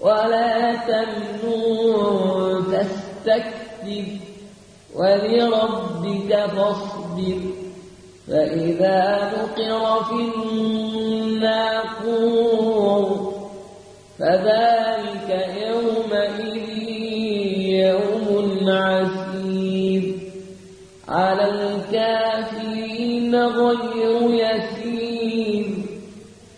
ولا تمنون تستكبر ولربك فاصبر فإذا نقر في الناقور فذلك يومئذ يوم عسير على الكافرين غير يسير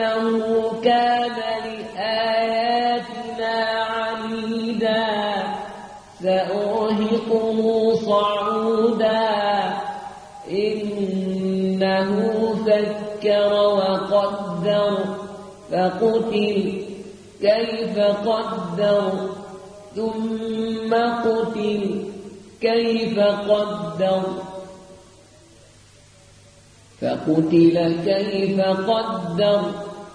إنه كان لآياتنا عنيدا سأرهقه صعودا إنه فكر وقدر فقتل كيف قدر ثم قتل كيف قدر فقتل كيف قدر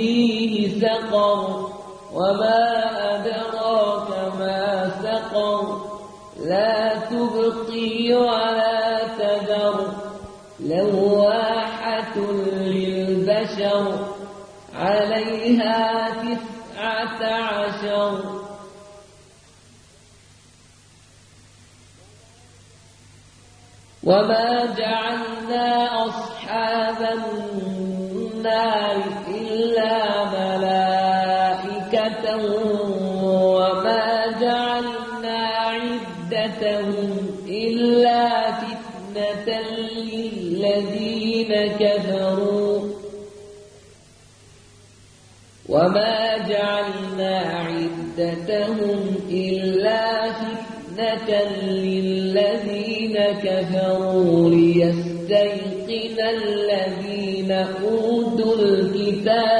سأصليه سقر وما أدراك ما سقر لا تبقي ولا تذر لواحة للبشر عليها تسعة عشر وما جعلنا أصحاب النار وما جعلنا عدتهم إلا فتنة للذين كفروا. وما جعلنا عدتهم إلا فتنة للذين كفروا. ليستيقن الذين أوتوا الكتاب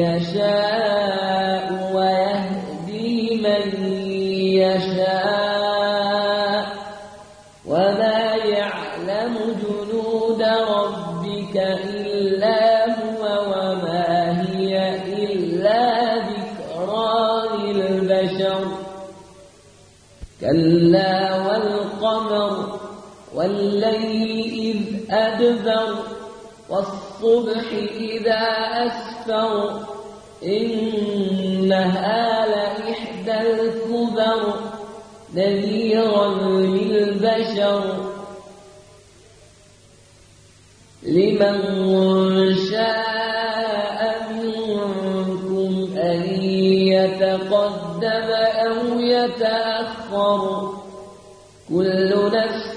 يشاء ويهدي من يشاء. وما يعلم جنود ربك إلا هو وما هي إلا ذكرى للبشر. كلا والقمر والليل إذ أدبر. والصبح إذا أسفر إنها لإحدى الكبر نذيرا للبشر. لمن شاء منكم أن يتقدم أو يتأخر كل نفس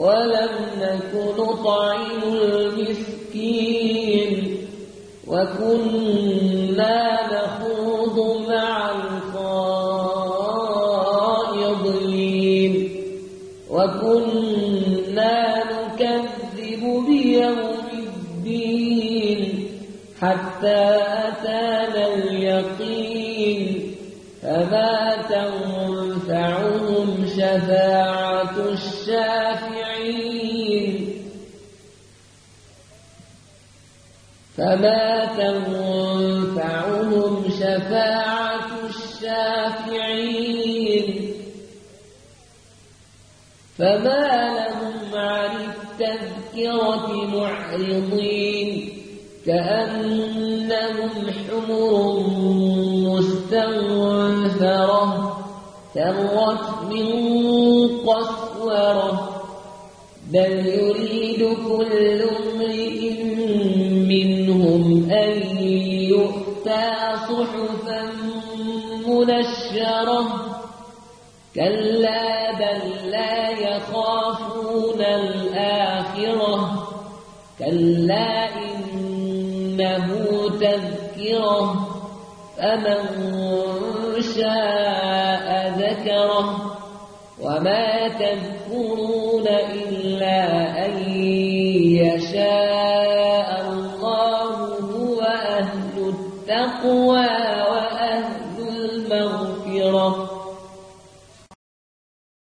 ولم نك نطعم المسكين وكنا نخوض مع الخائضين وكنا نكذب بيوم الدين حتى أتانا اليقين فما تنفعهم شفاعة الشافعين فما تنفعهم شفاعة الشافعين فما لهم عن التذكرة معرضين كأنهم حمر مستنفرة فرت من قسورة بل يريد كل امرئ منهم أن يؤتى صحفا منشرة. كلا بل لا يخافون الآخرة. كلا إنه تذكرة. فمن شاء ذكره. وما تذكرون إلا أن يشاء.